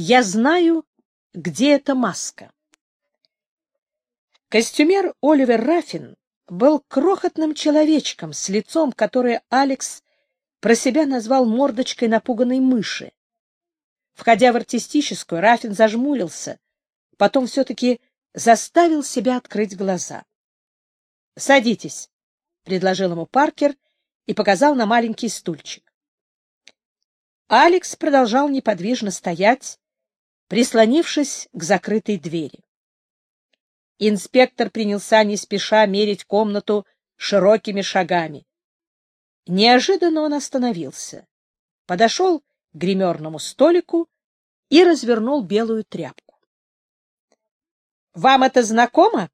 Я знаю, где эта маска. Костюмер Оливер Раффин был крохотным человечком с лицом, которое Алекс про себя назвал мордочкой напуганной мыши. Входя в артистическую, Раффин зажмурился, потом все-таки заставил себя открыть глаза. — Садитесь, — предложил ему Паркер и показал на маленький стульчик. Алекс продолжал неподвижно стоять, прислонившись к закрытой двери. Инспектор принялся не спеша мерить комнату широкими шагами. Неожиданно он остановился, подошел к гримерному столику и развернул белую тряпку. — Вам это знакомо?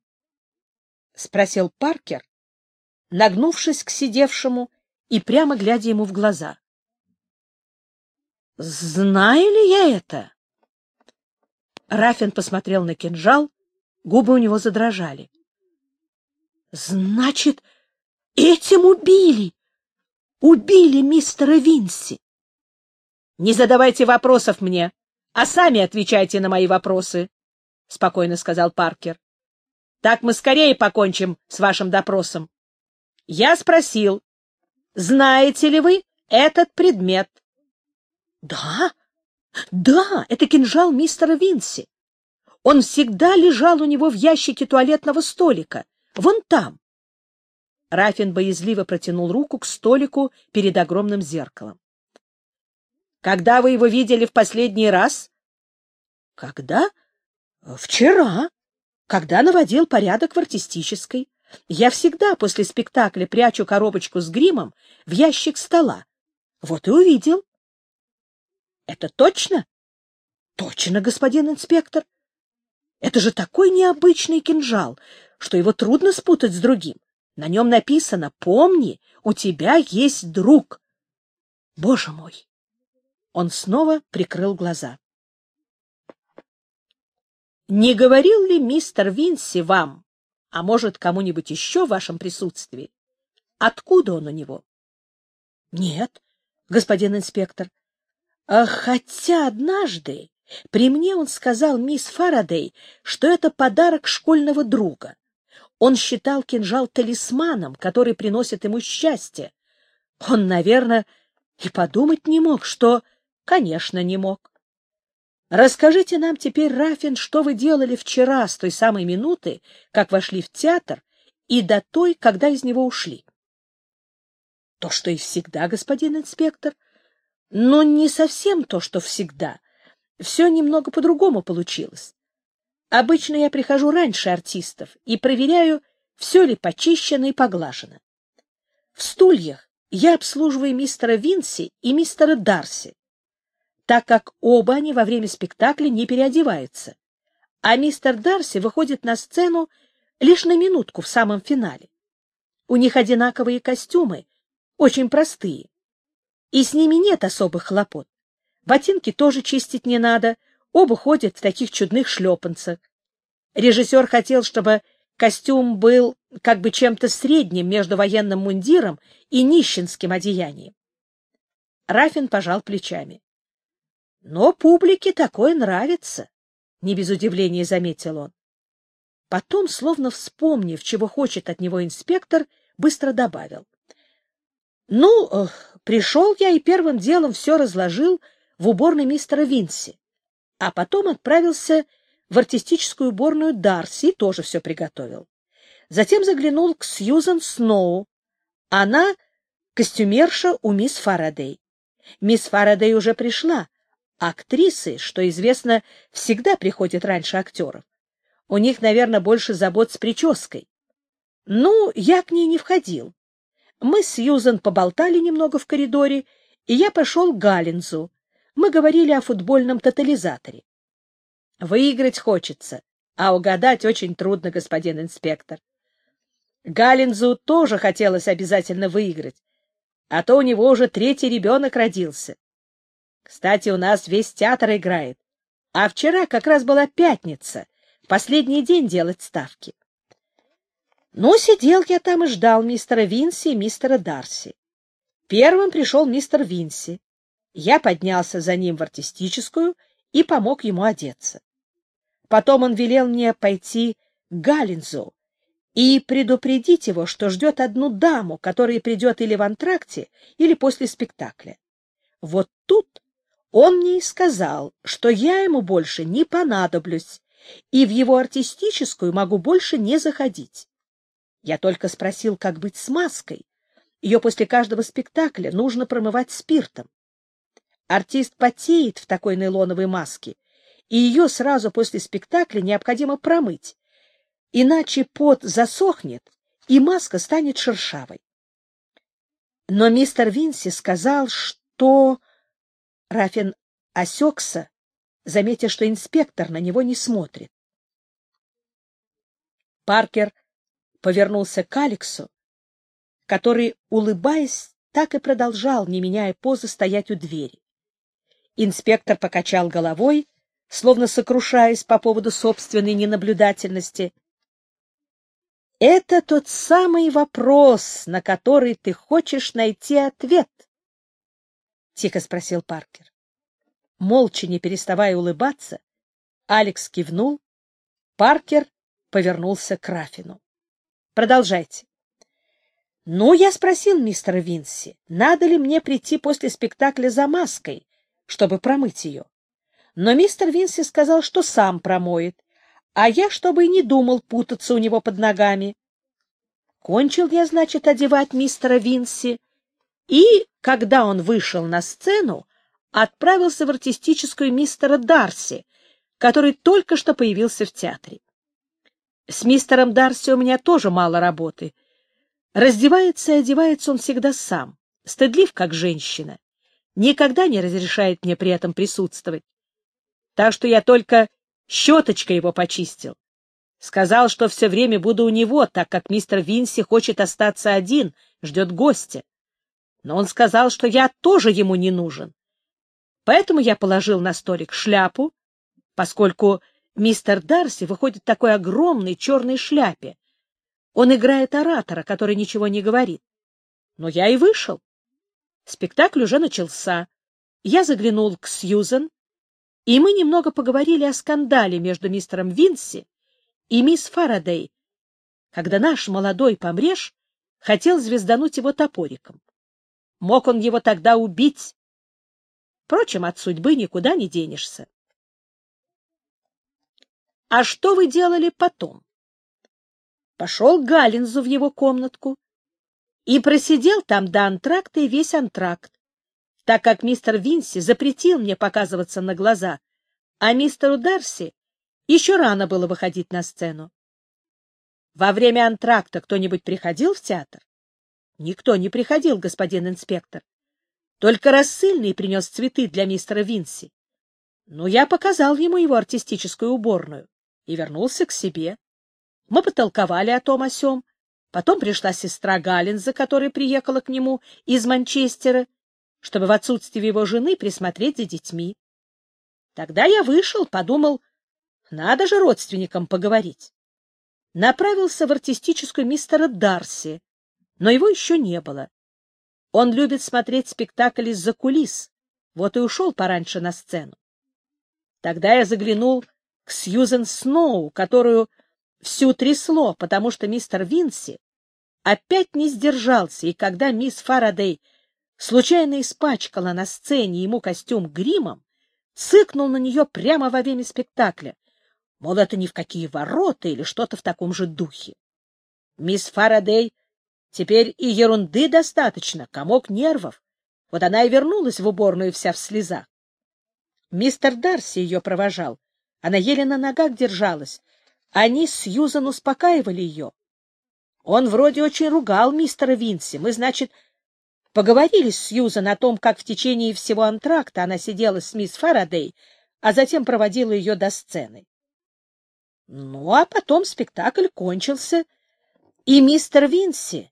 — спросил Паркер, нагнувшись к сидевшему и прямо глядя ему в глаза. — Знаю ли я это? Рафин посмотрел на кинжал, губы у него задрожали. — Значит, этим убили! Убили мистера Винси! — Не задавайте вопросов мне, а сами отвечайте на мои вопросы, — спокойно сказал Паркер. — Так мы скорее покончим с вашим допросом. Я спросил, знаете ли вы этот предмет? — Да, — да, это кинжал мистера Винси. Он всегда лежал у него в ящике туалетного столика. Вон там. Рафин боязливо протянул руку к столику перед огромным зеркалом. «Когда вы его видели в последний раз?» «Когда? Вчера. Когда наводил порядок в артистической. Я всегда после спектакля прячу коробочку с гримом в ящик стола. Вот и увидел. Это точно? Точно, господин инспектор. Это же такой необычный кинжал, что его трудно спутать с другим. На нем написано «Помни, у тебя есть друг». Боже мой! Он снова прикрыл глаза. Не говорил ли мистер Винси вам, а может, кому-нибудь еще в вашем присутствии, откуда он у него? — Нет, господин инспектор, а хотя однажды при мне он сказал мисс Фарадей, что это подарок школьного друга. Он считал кинжал талисманом, который приносит ему счастье. Он, наверное, и подумать не мог, что... Конечно, не мог. Расскажите нам теперь, Рафин, что вы делали вчера с той самой минуты, как вошли в театр, и до той, когда из него ушли. — То, что и всегда, господин инспектор, но не совсем то, что всегда. Все немного по-другому получилось. Обычно я прихожу раньше артистов и проверяю, все ли почищено и поглажено. В стульях я обслуживаю мистера Винси и мистера Дарси, так как оба они во время спектакля не переодеваются, а мистер Дарси выходит на сцену лишь на минутку в самом финале. У них одинаковые костюмы, очень простые, и с ними нет особых хлопот. Ботинки тоже чистить не надо, оба ходят в таких чудных шлепанцах. Режиссер хотел, чтобы костюм был как бы чем-то средним между военным мундиром и нищенским одеянием. Рафин пожал плечами. Но публике такое нравится, — не без удивления заметил он. Потом, словно вспомнив, чего хочет от него инспектор, быстро добавил. — Ну, Пришел я и первым делом все разложил в уборной мистера Винси, а потом отправился в артистическую уборную Дарси и тоже все приготовил. Затем заглянул к Сьюзан Сноу. Она костюмерша у мисс Фарадей. Мисс Фарадей уже пришла. Актрисы, что известно, всегда приходят раньше актеров. У них, наверное, больше забот с прической. Ну, я к ней не входил. Мы с Юзан поболтали немного в коридоре, и я пошел к Галинзу. Мы говорили о футбольном тотализаторе. Выиграть хочется, а угадать очень трудно, господин инспектор. Галинзу тоже хотелось обязательно выиграть, а то у него уже третий ребенок родился. Кстати, у нас весь театр играет, а вчера как раз была пятница, последний день делать ставки. Но сидел я там и ждал мистера Винси и мистера Дарси. Первым пришел мистер Винси. Я поднялся за ним в артистическую и помог ему одеться. Потом он велел мне пойти к Галлинзу и предупредить его, что ждет одну даму, которая придет или в антракте, или после спектакля. Вот тут он мне и сказал, что я ему больше не понадоблюсь, и в его артистическую могу больше не заходить. Я только спросил, как быть с маской. Ее после каждого спектакля нужно промывать спиртом. Артист потеет в такой нейлоновой маске, и ее сразу после спектакля необходимо промыть, иначе пот засохнет, и маска станет шершавой. Но мистер Винси сказал, что... Рафин осекся, заметя, что инспектор на него не смотрит. Паркер повернулся к Алексу, который, улыбаясь, так и продолжал, не меняя позы, стоять у двери. Инспектор покачал головой, словно сокрушаясь по поводу собственной ненаблюдательности. «Это тот самый вопрос, на который ты хочешь найти ответ», — тихо спросил Паркер. Молча, не переставая улыбаться, Алекс кивнул, Паркер повернулся к Рафину. Продолжайте. Ну, я спросил мистера Винси, надо ли мне прийти после спектакля за маской, чтобы промыть ее. Но мистер Винси сказал, что сам промоет, а я, чтобы и не думал путаться у него под ногами. Кончил я, значит, одевать мистера Винси, и, когда он вышел на сцену, отправился в артистическую мистера Дарси, который только что появился в театре. С мистером Дарси у меня тоже мало работы. Раздевается и одевается он всегда сам, стыдлив, как женщина. Никогда не разрешает мне при этом присутствовать. Так что я только щеточкой его почистил. Сказал, что все время буду у него, так как мистер Винси хочет остаться один, ждет гостя. Но он сказал, что я тоже ему не нужен. Поэтому я положил на столик шляпу, поскольку мистер Дарси выходит такой огромной черной шляпе. Он играет оратора, который ничего не говорит. Но я и вышел. Спектакль уже начался. Я заглянул к Сьюзен, и мы немного поговорили о скандале между мистером Винси и мисс Фарадей, когда наш молодой помреж хотел звездануть его топориком. Мог он его тогда убить. Впрочем, от судьбы никуда не денешься. А что вы делали потом? Пошел к Галлинзу в его комнатку и просидел там до антракта и весь антракт, так как мистер Винси запретил мне показываться на глаза, а мистеру Дарси еще рано было выходить на сцену. Во время антракта кто-нибудь приходил в театр? Никто не приходил, господин инспектор. Только рассыльный принес цветы для мистера Винси. Но я показал ему его артистическую уборную и вернулся к себе. Мы потолковали о том о сём. Потом пришла сестра Галинза, которая приехала к нему из Манчестера, чтобы в отсутствие его жены присмотреть за детьми. Тогда я вышел, подумал, надо же родственникам поговорить. Направился в артистическую мистера Дарси, но его еще не было. Он любит смотреть спектакли из-за кулис, вот и ушел пораньше на сцену. Тогда я заглянул Сьюзен Сноу, которую всю трясло, потому что мистер Винси опять не сдержался, и когда мисс Фарадей случайно испачкала на сцене ему костюм гримом, сыкнул на нее прямо во время спектакля, мол, это ни в какие ворота или что-то в таком же духе. Мисс Фарадей теперь и ерунды достаточно, комок нервов. Вот она и вернулась в уборную вся в слезах. Мистер Дарси ее провожал, она еле на ногах держалась. Они с Сьюзан успокаивали ее. Он вроде очень ругал мистера Винси. Мы, значит, поговорили с Сьюзан о том, как в течение всего антракта она сидела с мисс Фарадей, а затем проводила ее до сцены. Ну, а потом спектакль кончился, и мистер Винси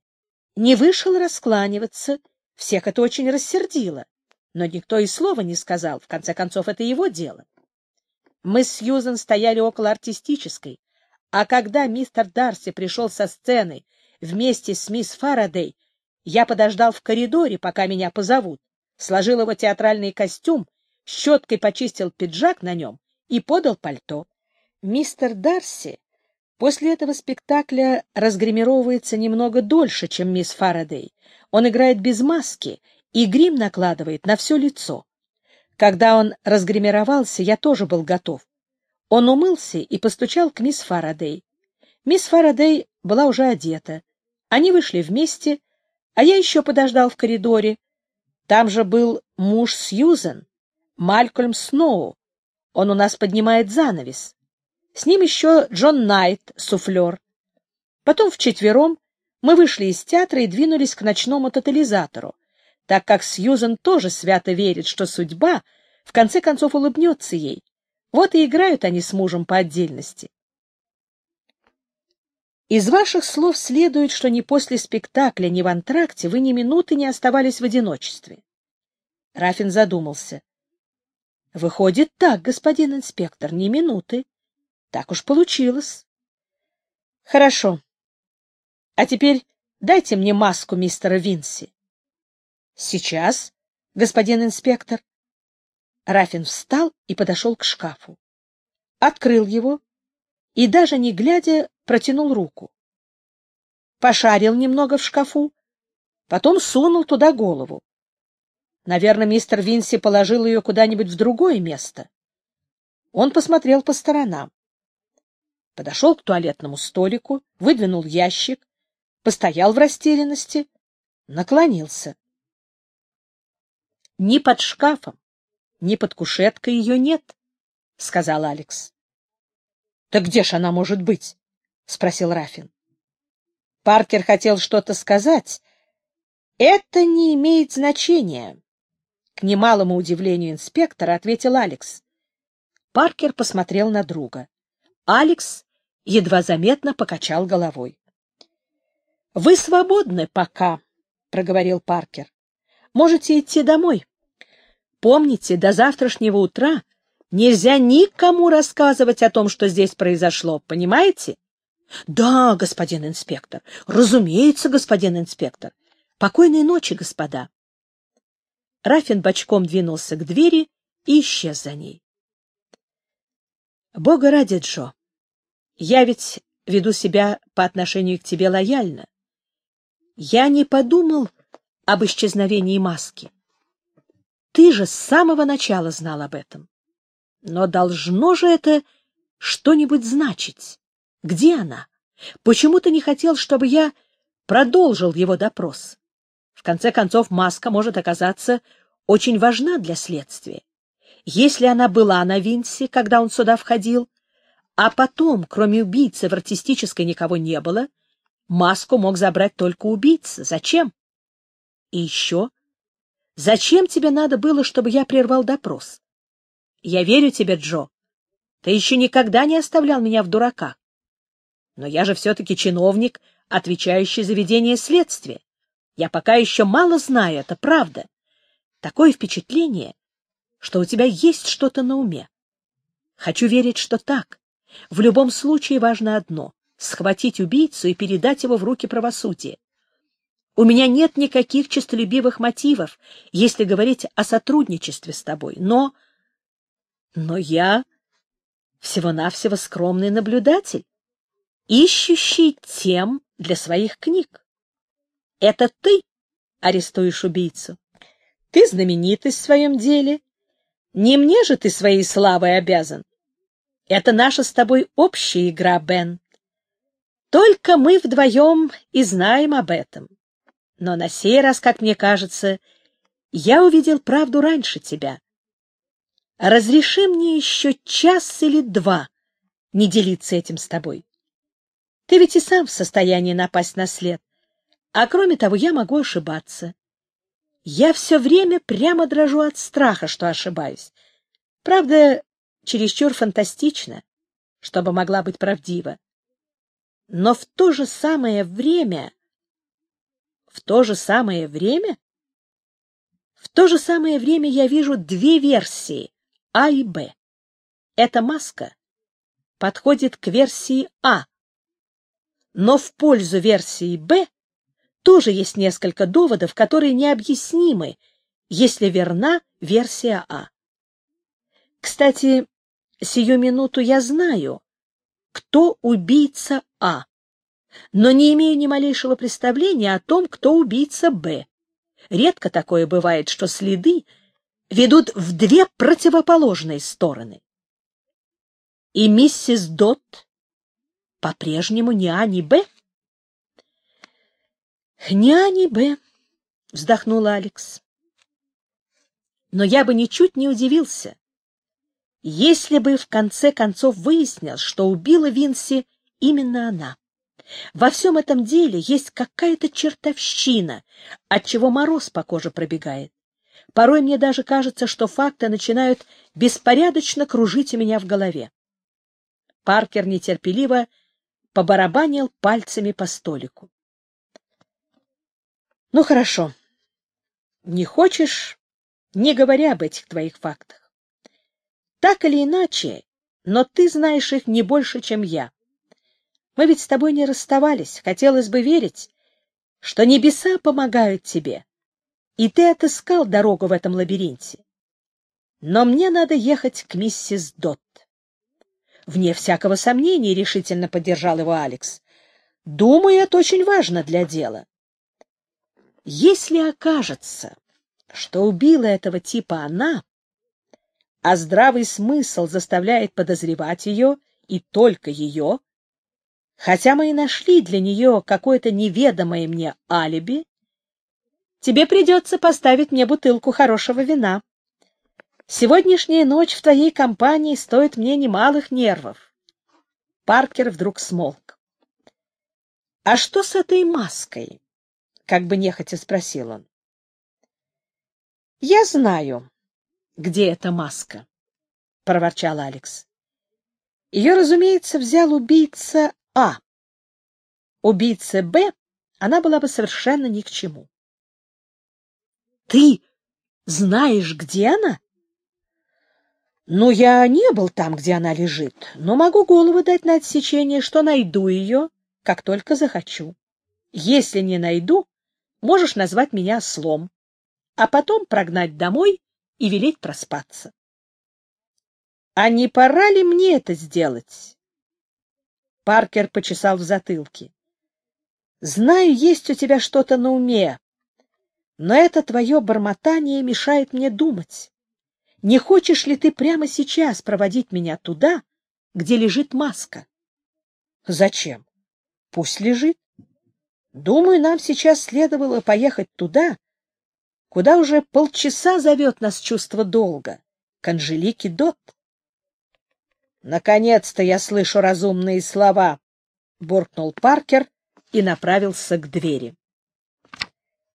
не вышел раскланиваться. Всех это очень рассердило, но никто и слова не сказал, в конце концов, это его дело. Мы с Сьюзен стояли около артистической, а когда мистер Дарси пришел со сцены вместе с мисс Фарадей, я подождал в коридоре, пока меня позовут, сложил его театральный костюм, щеткой почистил пиджак на нем и подал пальто. Мистер Дарси после этого спектакля разгримировывается немного дольше, чем мисс Фарадей. Он играет без маски и грим накладывает на все лицо. Когда он разгримировался, я тоже был готов. Он умылся и постучал к мисс Фарадей. Мисс Фарадей была уже одета. Они вышли вместе, а я еще подождал в коридоре. Там же был муж Сьюзен, Малькольм Сноу. Он у нас поднимает занавес. С ним еще Джон Найт, суфлер. Потом вчетвером мы вышли из театра и двинулись к ночному тотализатору так как Сьюзен тоже свято верит, что судьба в конце концов улыбнется ей. Вот и играют они с мужем по отдельности. Из ваших слов следует, что ни после спектакля, ни в антракте вы ни минуты не оставались в одиночестве. Рафин задумался. — Выходит так, господин инспектор, ни минуты. Так уж получилось. — Хорошо. А теперь дайте мне маску мистера Винси. Сейчас, господин инспектор. Рафин встал и подошел к шкафу. Открыл его и, даже не глядя, протянул руку. Пошарил немного в шкафу, потом сунул туда голову. Наверное, мистер Винси положил ее куда-нибудь в другое место. Он посмотрел по сторонам. Подошел к туалетному столику, выдвинул ящик, постоял в растерянности, наклонился ни под шкафом, ни под кушеткой ее нет, — сказал Алекс. — Так где ж она может быть? — спросил Рафин. Паркер хотел что-то сказать. «Это не имеет значения», — к немалому удивлению инспектора ответил Алекс. Паркер посмотрел на друга. Алекс едва заметно покачал головой. «Вы свободны пока», — проговорил Паркер. «Можете идти домой». Помните, до завтрашнего утра нельзя никому рассказывать о том, что здесь произошло, понимаете? Да, господин инспектор. Разумеется, господин инспектор. Покойной ночи, господа. Рафин бочком двинулся к двери и исчез за ней. Бога ради, Джо. Я ведь веду себя по отношению к тебе лояльно. Я не подумал об исчезновении маски ты же с самого начала знал об этом. Но должно же это что-нибудь значить. Где она? Почему ты не хотел, чтобы я продолжил его допрос? В конце концов, маска может оказаться очень важна для следствия. Если она была на Винсе, когда он сюда входил, а потом, кроме убийцы, в артистической никого не было, маску мог забрать только убийца. Зачем? И еще Зачем тебе надо было, чтобы я прервал допрос? Я верю тебе, Джо. Ты еще никогда не оставлял меня в дураках. Но я же все-таки чиновник, отвечающий за ведение следствия. Я пока еще мало знаю, это правда. Такое впечатление, что у тебя есть что-то на уме. Хочу верить, что так. В любом случае важно одно — схватить убийцу и передать его в руки правосудия. У меня нет никаких честолюбивых мотивов, если говорить о сотрудничестве с тобой, но... Но я всего-навсего скромный наблюдатель, ищущий тем для своих книг. Это ты арестуешь убийцу. Ты знаменитость в своем деле. Не мне же ты своей славой обязан. Это наша с тобой общая игра, Бен. Только мы вдвоем и знаем об этом но на сей раз, как мне кажется, я увидел правду раньше тебя. Разреши мне еще час или два не делиться этим с тобой. Ты ведь и сам в состоянии напасть на след. А кроме того, я могу ошибаться. Я все время прямо дрожу от страха, что ошибаюсь. Правда, чересчур фантастично, чтобы могла быть правдива. Но в то же самое время в то же самое время? В то же самое время я вижу две версии А и Б. Эта маска подходит к версии А, но в пользу версии Б тоже есть несколько доводов, которые необъяснимы, если верна версия А. Кстати, сию минуту я знаю, кто убийца А но не имею ни малейшего представления о том, кто убийца Б. Редко такое бывает, что следы ведут в две противоположные стороны. И миссис Дот по-прежнему не Ани Б? Не Ани Б, вздохнул Алекс. Но я бы ничуть не удивился, если бы в конце концов выяснил, что убила Винси именно она. Во всем этом деле есть какая-то чертовщина, от чего мороз по коже пробегает. Порой мне даже кажется, что факты начинают беспорядочно кружить у меня в голове. Паркер нетерпеливо побарабанил пальцами по столику. — Ну, хорошо. Не хочешь, не говоря об этих твоих фактах. Так или иначе, но ты знаешь их не больше, чем я. Мы ведь с тобой не расставались. Хотелось бы верить, что небеса помогают тебе, и ты отыскал дорогу в этом лабиринте. Но мне надо ехать к миссис Дот. Вне всякого сомнения решительно поддержал его Алекс. Думаю, это очень важно для дела. Если окажется, что убила этого типа она, а здравый смысл заставляет подозревать ее и только ее, Хотя мы и нашли для нее какое-то неведомое мне алиби, тебе придется поставить мне бутылку хорошего вина. Сегодняшняя ночь в твоей компании стоит мне немалых нервов. Паркер вдруг смолк. — А что с этой маской? — как бы нехотя спросил он. — Я знаю, где эта маска, — проворчал Алекс. Ее, разумеется, взял убийца а. Убийце Б она была бы совершенно ни к чему. Ты знаешь, где она? Ну, я не был там, где она лежит, но могу голову дать на отсечение, что найду ее, как только захочу. Если не найду, можешь назвать меня слом, а потом прогнать домой и велеть проспаться. А не пора ли мне это сделать? Паркер почесал в затылке. «Знаю, есть у тебя что-то на уме, но это твое бормотание мешает мне думать. Не хочешь ли ты прямо сейчас проводить меня туда, где лежит маска?» «Зачем? Пусть лежит. Думаю, нам сейчас следовало поехать туда, куда уже полчаса зовет нас чувство долга, к Анжелике Дотт. Наконец-то я слышу разумные слова, буркнул Паркер и направился к двери.